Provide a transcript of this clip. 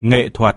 nghệ thuật.